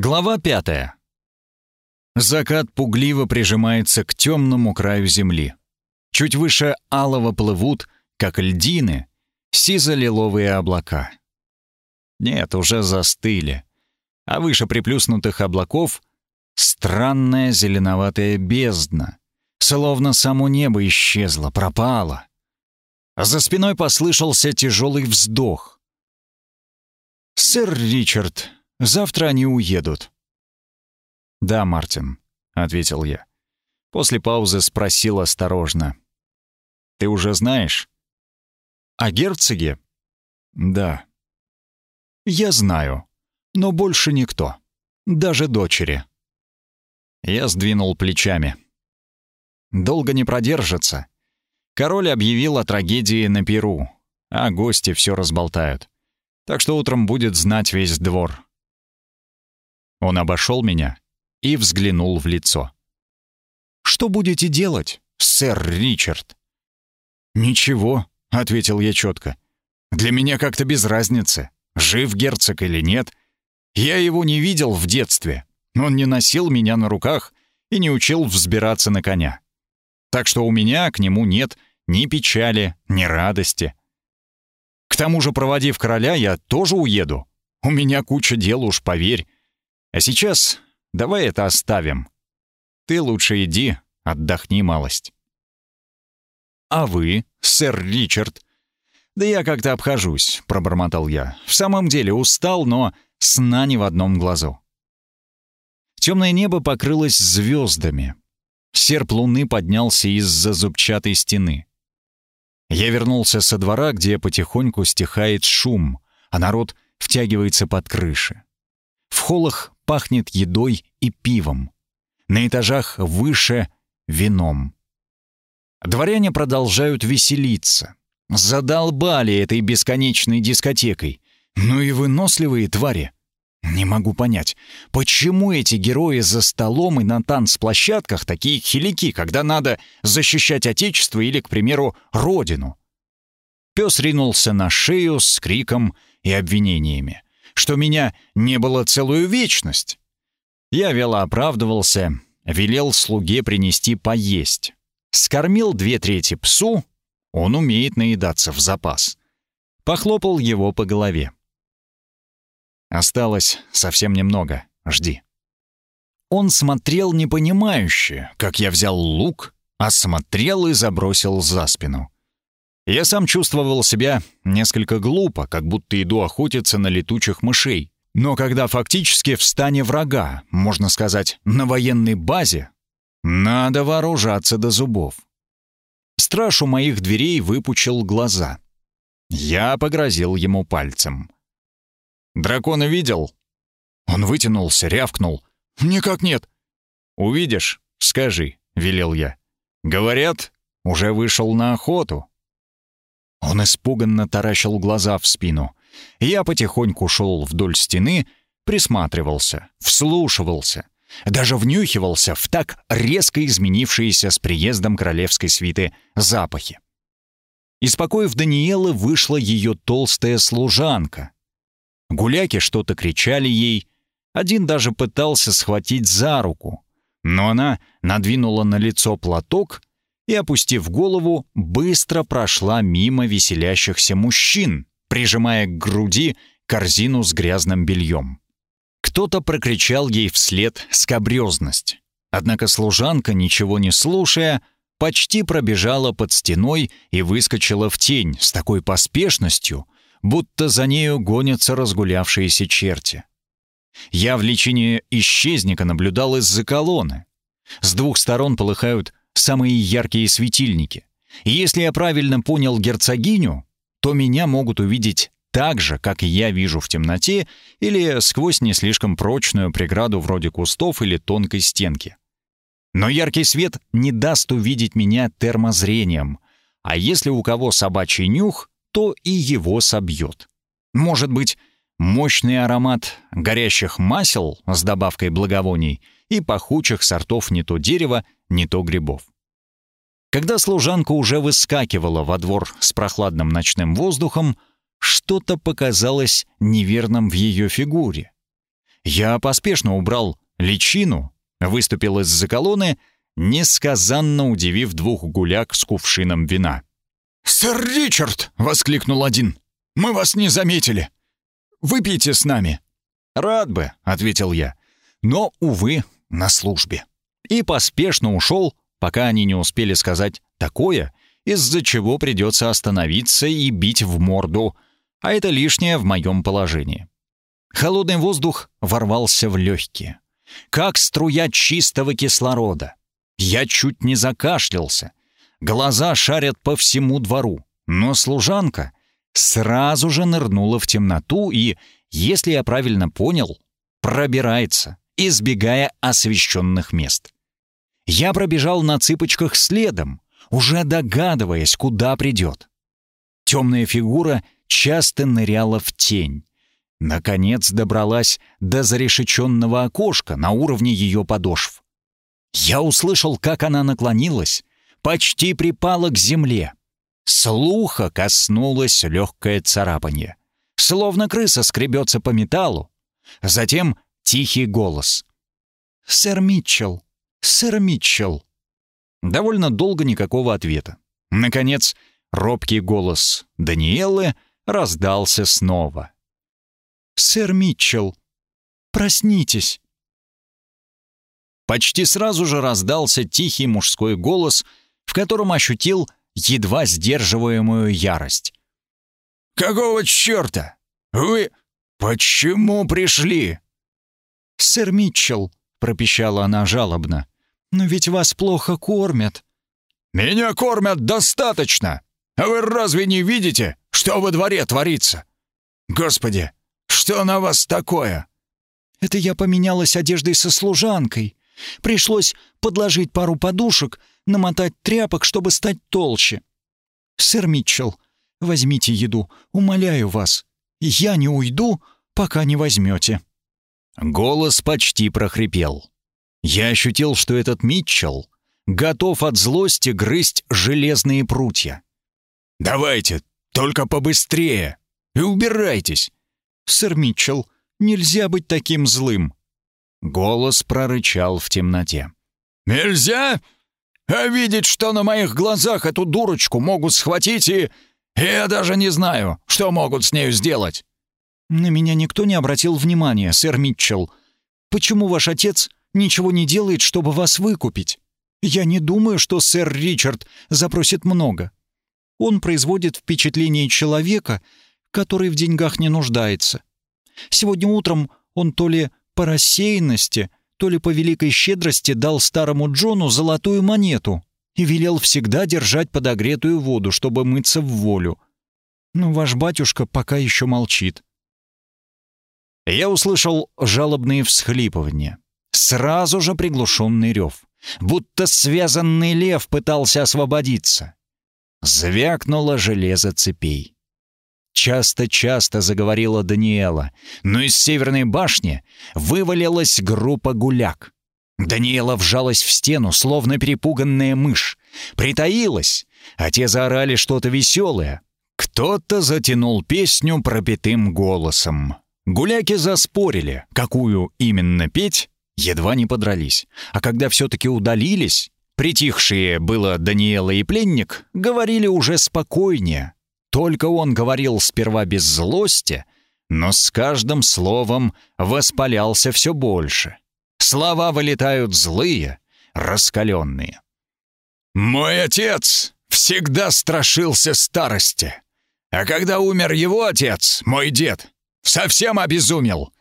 Глава пятая. Закат пугливо прижимается к темному краю земли. Чуть выше алого плывут, как льдины, сизо-лиловые облака. Нет, уже застыли. А выше приплюснутых облаков странная зеленоватая бездна, словно само небо исчезло, пропало. А за спиной послышался тяжелый вздох. «Сэр Ричард, завтра они уедут». «Да, Мартин», — ответил я. После паузы спросил осторожно. «Ты уже знаешь?» «О герцоге?» «Да». «Я знаю, но больше никто. Даже дочери». Я сдвинул плечами. «Долго не продержится. Король объявил о трагедии на Перу, а гости все разболтают. Так что утром будет знать весь двор». Он обошел меня и взглянул в лицо. «Что будете делать, сэр Ричард?» «Ничего», — ответил я четко. «Для меня как-то без разницы, жив герцог или нет. Я его не видел в детстве. Он не носил меня на руках и не учил взбираться на коня. Так что у меня к нему нет ни печали, ни радости. К тому же, проводив короля, я тоже уеду. У меня куча дел, уж поверь. А сейчас давай это оставим. Ты лучше иди, отдохни малость. «А вы, сэр Ричард?» «Да я как-то обхожусь», — пробормотал я. «В самом деле устал, но сна не в одном глазу». Темное небо покрылось звездами. Серп луны поднялся из-за зубчатой стены. Я вернулся со двора, где потихоньку стихает шум, а народ втягивается под крыши. В холлах пахнет едой и пивом. На этажах выше — вином. Дворяне продолжают веселиться. Задолбали этой бесконечной дискотекой. Ну и выносливые твари. Не могу понять, почему эти герои за столом и на танцплощадках такие хилики, когда надо защищать Отечество или, к примеру, Родину? Пес ринулся на шею с криком и обвинениями, что меня не было целую вечность. Я вело оправдывался, велел слуге принести поесть. Скормил две трети псу, он умеет наедаться в запас. Похлопал его по голове. Осталось совсем немного, жди. Он смотрел непонимающе, как я взял лук, осмотрел и забросил за спину. Я сам чувствовал себя несколько глупо, как будто иду охотиться на летучих мышей. Но когда фактически в стане врага, можно сказать, на военной базе, надо вооружаться до зубов. Страж у моих дверей выпучил глаза. Я погрозил ему пальцем. «Дракона видел?» Он вытянулся, рявкнул. «Никак нет». «Увидишь, скажи», — велел я. «Говорят, уже вышел на охоту». Он испуганно таращил глаза в спину. Я потихоньку шел вдоль стены, присматривался, вслушивался — даже внюхивался в так резко изменившиеся с приездом королевской свиты запахи. Из покоев Даниэлы вышла ее толстая служанка. Гуляки что-то кричали ей, один даже пытался схватить за руку, но она надвинула на лицо платок и, опустив голову, быстро прошла мимо веселящихся мужчин, прижимая к груди корзину с грязным бельем. Кто-то прокричал ей вслед скобрезность. Однако служанка, ничего не слушая, почти пробежала под стеной и выскочила в тень с такой поспешностью, будто за нею гонятся разгулявшиеся черти. Я в личине исчезника наблюдал из-за колонны. С двух сторон полыхают самые яркие светильники. И если я правильно понял герцогиню, то меня могут увидеть так же, как я вижу в темноте или сквозь не слишком прочную преграду вроде кустов или тонкой стенки. Но яркий свет не даст увидеть меня термозрением, а если у кого собачий нюх, то и его собьет. Может быть, мощный аромат горящих масел с добавкой благовоний и пахучих сортов не то дерева, не то грибов. Когда служанка уже выскакивала во двор с прохладным ночным воздухом, что-то показалось неверным в ее фигуре. Я поспешно убрал личину, выступил из-за колонны, несказанно удивив двух гуляк с кувшином вина. «Сэр Ричард!» — воскликнул один. «Мы вас не заметили. Выпейте с нами». «Рад бы», — ответил я. «Но, увы, на службе». И поспешно ушел, пока они не успели сказать такое, из-за чего придется остановиться и бить в морду, а это лишнее в моем положении. Холодный воздух ворвался в легкие, как струя чистого кислорода. Я чуть не закашлялся. Глаза шарят по всему двору, но служанка сразу же нырнула в темноту и, если я правильно понял, пробирается, избегая освещенных мест. Я пробежал на цыпочках следом, уже догадываясь, куда придет. Темная фигура часто ныряла в тень. Наконец добралась до зарешеченного окошка на уровне ее подошв. Я услышал, как она наклонилась, почти припала к земле. Слуха коснулось легкое царапанье. Словно крыса скребется по металлу. Затем тихий голос. «Сэр Митчелл! Сэр Митчелл!» Довольно долго никакого ответа. Наконец, робкий голос Даниэлы раздался снова. «Сэр Митчелл, проснитесь!» Почти сразу же раздался тихий мужской голос, в котором ощутил едва сдерживаемую ярость. «Какого черта? Вы почему пришли?» «Сэр Митчелл», — пропищала она жалобно, — «но ведь вас плохо кормят». «Меня кормят достаточно! А вы разве не видите, что во дворе творится? Господи, что на вас такое?» «Это я поменялась одеждой со служанкой. Пришлось подложить пару подушек, намотать тряпок, чтобы стать толще. Сэр Митчелл, возьмите еду, умоляю вас. Я не уйду, пока не возьмете». Голос почти прохрипел. Я ощутил, что этот Митчелл готов от злости грызть железные прутья. «Давайте, только побыстрее! И убирайтесь!» «Сэр Митчелл, нельзя быть таким злым!» Голос прорычал в темноте. «Нельзя? А видеть, что на моих глазах эту дурочку могут схватить и... Я даже не знаю, что могут с нею сделать!» «На меня никто не обратил внимания, сэр Митчелл. Почему ваш отец ничего не делает, чтобы вас выкупить? Я не думаю, что сэр Ричард запросит много. Он производит впечатление человека, который в деньгах не нуждается. Сегодня утром он то ли по рассеянности, то ли по великой щедрости дал старому Джону золотую монету и велел всегда держать подогретую воду, чтобы мыться в волю. Но ваш батюшка пока еще молчит. Я услышал жалобные всхлипывания. Сразу же приглушенный рев. Будто связанный лев пытался освободиться. Звякнуло железо цепей. Часто-часто заговорила Даниэла, но из северной башни вывалилась группа гуляк. Даниэла вжалась в стену, словно перепуганная мышь. Притаилась, а те заорали что-то веселое. Кто-то затянул песню пропитым голосом. Гуляки заспорили, какую именно петь, едва не подрались. А когда все-таки удалились, притихшие было Даниэла и пленник, говорили уже спокойнее, только он говорил сперва без злости, но с каждым словом воспалялся все больше. Слова вылетают злые, раскаленные. «Мой отец всегда страшился старости. А когда умер его отец, мой дед, совсем обезумел.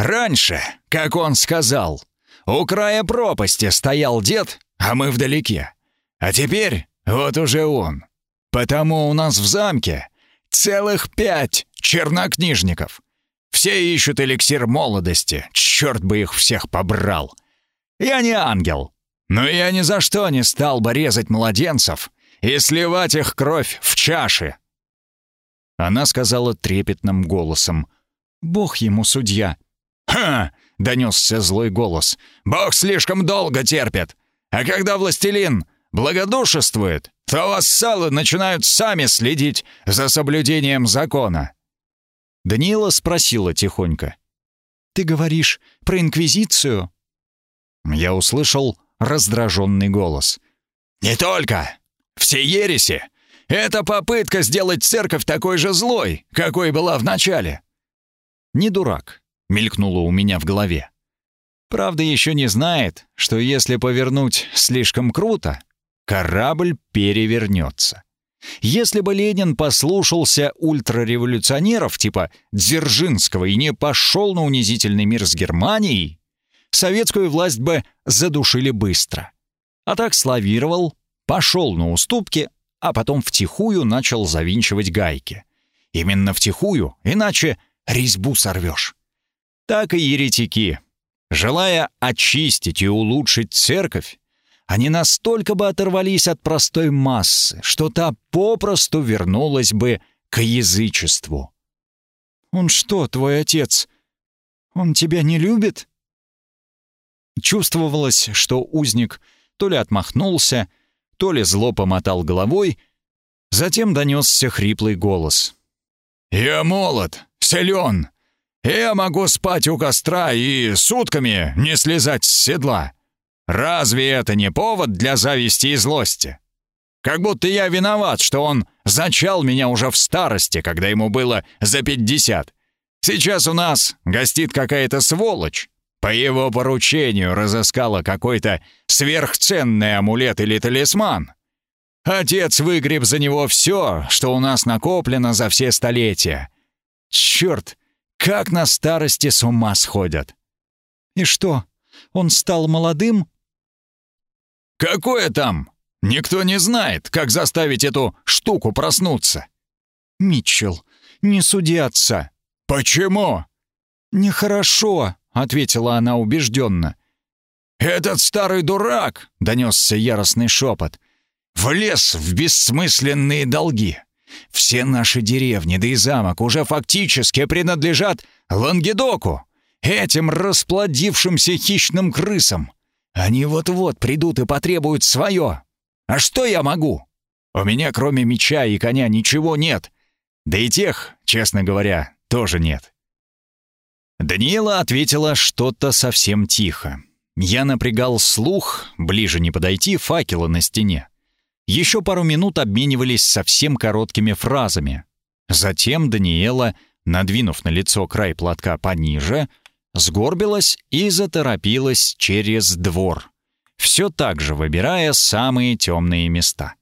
Раньше, как он сказал, у края пропасти стоял дед, а мы вдалеке. А теперь вот уже он. Потому у нас в замке целых пять чернокнижников. Все ищут эликсир молодости, черт бы их всех побрал. Я не ангел, но я ни за что не стал бы резать младенцев и сливать их кровь в чаши. Она сказала трепетным голосом. «Бог ему судья». «Ха!» — донесся злой голос. «Бог слишком долго терпит. А когда властелин благодушествует, то вассалы начинают сами следить за соблюдением закона». Даниила спросила тихонько. Ты говоришь про Инквизицию?» Я услышал раздраженный голос. «Не только! Все ереси! Это попытка сделать церковь такой же злой, какой была в начале!» «Не дурак», — мелькнуло у меня в голове. Правда, еще не знает, что если повернуть слишком круто, корабль перевернется. Если бы Ленин послушался ультрареволюционеров типа Дзержинского и не пошел на унизительный мир с Германией, советскую власть бы задушили быстро. А так славировал, пошел на уступки, а потом втихую начал завинчивать гайки. Именно втихую, иначе резьбу сорвешь. Так и еретики. Желая очистить и улучшить церковь, они настолько бы оторвались от простой массы, что та попросту вернулась бы к язычеству. «Он что, твой отец? Он тебя не любит?» Чувствовалось, что узник то ли отмахнулся, то ли зло помотал головой, затем донесся хриплый голос. «Я молод, силен. Я могу спать у костра и сутками не слезать с седла. Разве это не повод для зависти и злости? Как будто я виноват, что он зачал меня уже в старости, когда ему было за пятьдесят. Сейчас у нас гостит какая-то сволочь. По его поручению разыскала какой-то сверхценный амулет или талисман. Отец выгреб за него все, что у нас накоплено за все столетия. Черт, как на старости с ума сходят. И что, он стал молодым? «Какое там? Никто не знает, как заставить эту штуку проснуться». «Митчелл, не суди отца». «Почему?» «Нехорошо», — ответила она убежденно. «Этот старый дурак», — донесся яростный шепот, — «влез в бессмысленные долги. Все наши деревни, да и замок уже фактически принадлежат Лангедоку, этим расплодившимся хищным крысам. Они вот-вот придут и потребуют свое. А что я могу? У меня кроме меча и коня ничего нет. Да и тех, честно говоря, тоже нет. Даниэла ответила что-то совсем тихо. Я напрягал слух, ближе не подойти, факела на стене. Еще пару минут обменивались совсем короткими фразами. Затем Даниэла, надвинув на лицо край платка пониже, сгорбилась и заторопилась через двор, все так же выбирая самые темные места.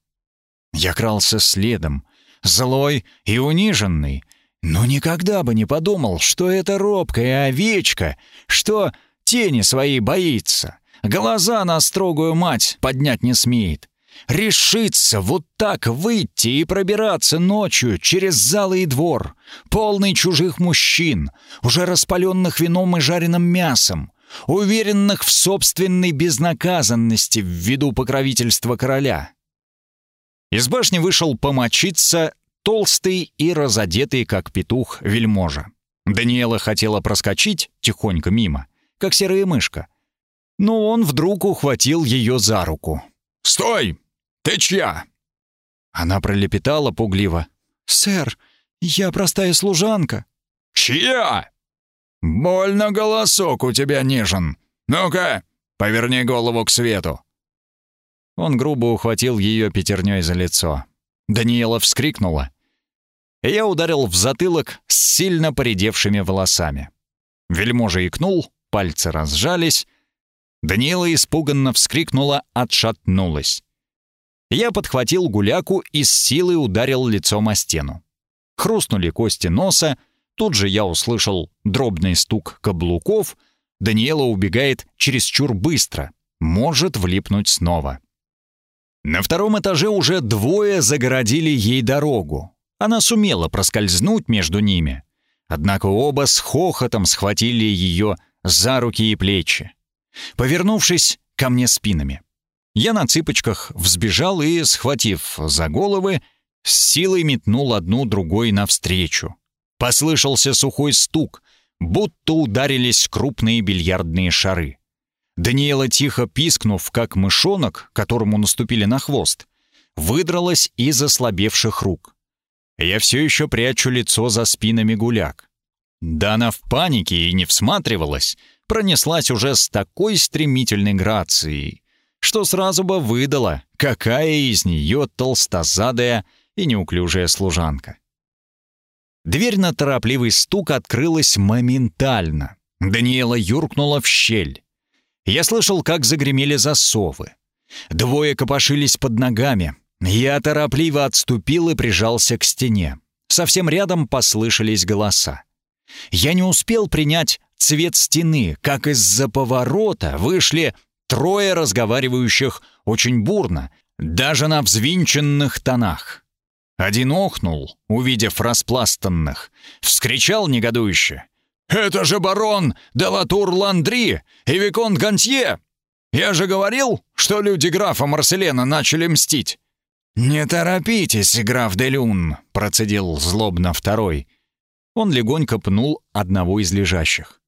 Я крался следом, злой и униженный, но никогда бы не подумал, что это робкая овечка, что тени своей боится, глаза на строгую мать поднять не смеет, решиться вот так выйти и пробираться ночью через залы и двор, полный чужих мужчин, уже распаленных вином и жареным мясом, уверенных в собственной безнаказанности ввиду покровительства короля. Из башни вышел помочиться толстый и разодетый, как петух, вельможа. Даниэла хотела проскочить тихонько мимо, как серая мышка. Но он вдруг ухватил ее за руку. «Стой! Ты чья?» Она пролепетала пугливо. «Сэр, я простая служанка». «Чья?» «Больно голосок у тебя нежен. Ну-ка, поверни голову к свету». Он грубо ухватил ее пятерней за лицо. Даниэла вскрикнула. Я ударил в затылок с сильно поредевшими волосами. Вельможа икнул, пальцы разжались. Даниэла испуганно вскрикнула, отшатнулась. Я подхватил гуляку и с силой ударил лицом о стену. Хрустнули кости носа, тут же я услышал дробный стук каблуков. Даниэла убегает чересчур быстро, может влипнуть снова. На втором этаже уже двое загородили ей дорогу. Она сумела проскользнуть между ними. Однако оба с хохотом схватили ее за руки и плечи. Повернувшись ко мне спинами. Я на цыпочках взбежал и, схватив за головы, с силой метнул одну другой навстречу. Послышался сухой стук, будто ударились крупные бильярдные шары. Даниэла, тихо пискнув, как мышонок, которому наступили на хвост, выдралась из ослабевших рук. Я все еще прячу лицо за спинами гуляк. Да она в панике и не всматривалась, пронеслась уже с такой стремительной грацией, что сразу бы выдала, какая из нее толстозадая и неуклюжая служанка. Дверь на торопливый стук открылась моментально. Даниэла юркнула в щель. Я слышал, как загремели засовы. Двое копошились под ногами. Я торопливо отступил и прижался к стене. Совсем рядом послышались голоса. Я не успел принять цвет стены, как из-за поворота вышли трое разговаривающих очень бурно, даже на взвинченных тонах. Один охнул, увидев распластанных, вскричал негодующе. «Это же барон Делатур Ландри и Виконт Гантье! Я же говорил, что люди графа Марселена начали мстить!» «Не торопитесь, граф де Люн», — процедил злобно второй. Он легонько пнул одного из лежащих.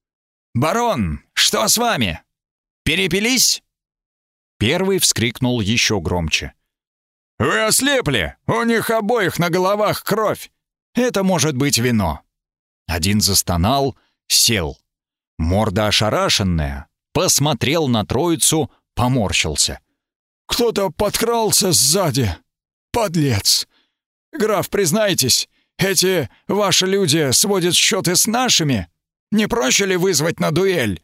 «Барон, что с вами? Перепились?» Первый вскрикнул еще громче. «Вы ослепли! У них обоих на головах кровь! Это может быть вино!» Один застонал, сел. Морда ошарашенная, посмотрел на троицу, поморщился. «Кто-то подкрался сзади! Подлец! Граф, признайтесь, эти ваши люди сводят счеты с нашими? Не проще ли вызвать на дуэль?»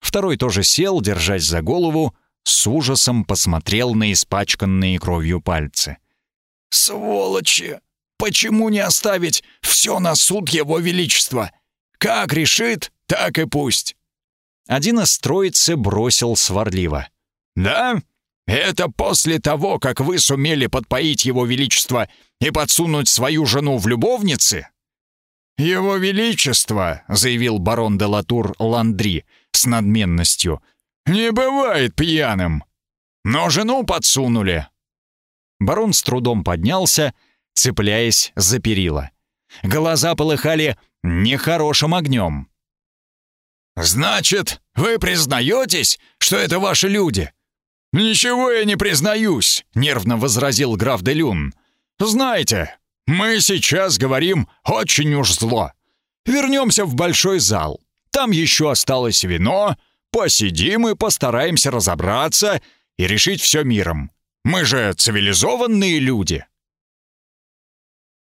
Второй тоже сел, держась за голову, с ужасом посмотрел на испачканные кровью пальцы. «Сволочи! Почему не оставить все на суд его величества? Как решит, так и пусть!» Один из троицы бросил сварливо. «Да? Это после того, как вы сумели подпоить его величество и подсунуть свою жену в любовницы?» «Его величество», — заявил барон де Латур Ландри с надменностью, — «Не бывает пьяным! Но жену подсунули!» Барон с трудом поднялся, цепляясь за перила. Глаза полыхали нехорошим огнем. «Значит, вы признаетесь, что это ваши люди?» «Ничего я не признаюсь», — нервно возразил граф де Люн. «Знаете, мы сейчас говорим очень уж зло. Вернемся в большой зал. Там еще осталось вино, Посидим и постараемся разобраться и решить все миром. Мы же цивилизованные люди.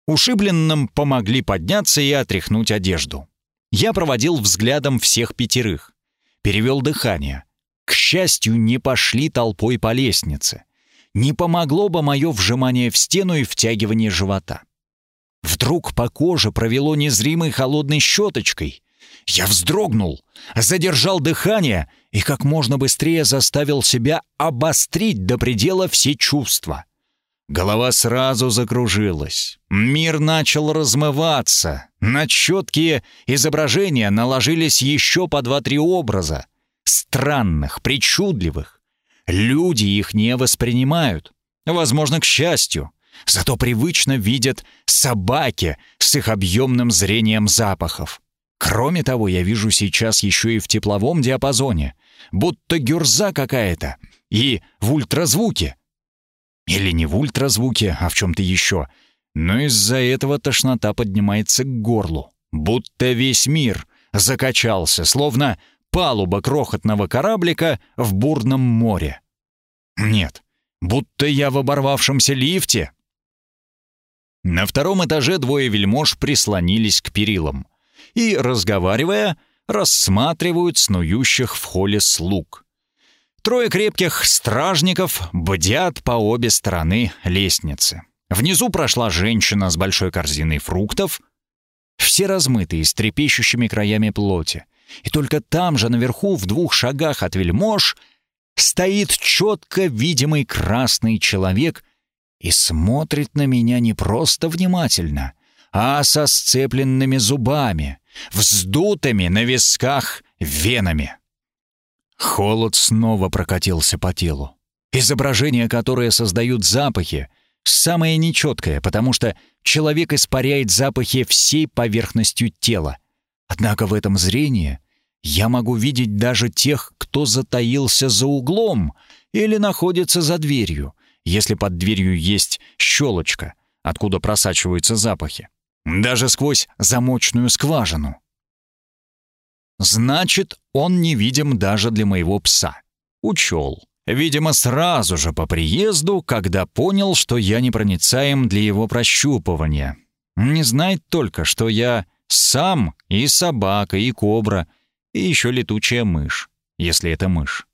Ушибленным помогли подняться и отряхнуть одежду. Я проводил взглядом всех пятерых. Перевел дыхание. К счастью, не пошли толпой по лестнице. Не помогло бы мое вжимание в стену и втягивание живота. Вдруг по коже провело незримой холодной щеточкой, я вздрогнул, задержал дыхание и как можно быстрее заставил себя обострить до предела все чувства. Голова сразу закружилась. Мир начал размываться. На четкие изображения наложились еще по два-три образа. Странных, причудливых. Люди их не воспринимают. Возможно, к счастью. Зато привычно видят собаки с их объемным зрением запахов. Кроме того, я вижу сейчас еще и в тепловом диапазоне, будто гюрза какая-то, и в ультразвуке. Или не в ультразвуке, а в чем-то еще. Но из-за этого тошнота поднимается к горлу, будто весь мир закачался, словно палуба крохотного кораблика в бурном море. Нет, будто я в оборвавшемся лифте. На втором этаже двое вельмож прислонились к перилам и, разговаривая, рассматривают снующих в холле слуг. Трое крепких стражников бдят по обе стороны лестницы. Внизу прошла женщина с большой корзиной фруктов, все размытые, с трепещущими краями плоти. И только там же, наверху, в двух шагах от вельмож, стоит четко видимый красный человек и смотрит на меня не просто внимательно, а со сцепленными зубами, вздутыми на висках венами. Холод снова прокатился по телу. Изображение, которое создают запахи, самое нечеткое, потому что человек испаряет запахи всей поверхностью тела. Однако в этом зрении я могу видеть даже тех, кто затаился за углом или находится за дверью, если под дверью есть щелочка, откуда просачиваются запахи даже сквозь замочную скважину. Значит, он невидим даже для моего пса. Учел. Видимо, сразу же по приезду, когда понял, что я непроницаем для его прощупывания. Не знает только, что я сам и собака, и кобра, и еще летучая мышь, если это мышь.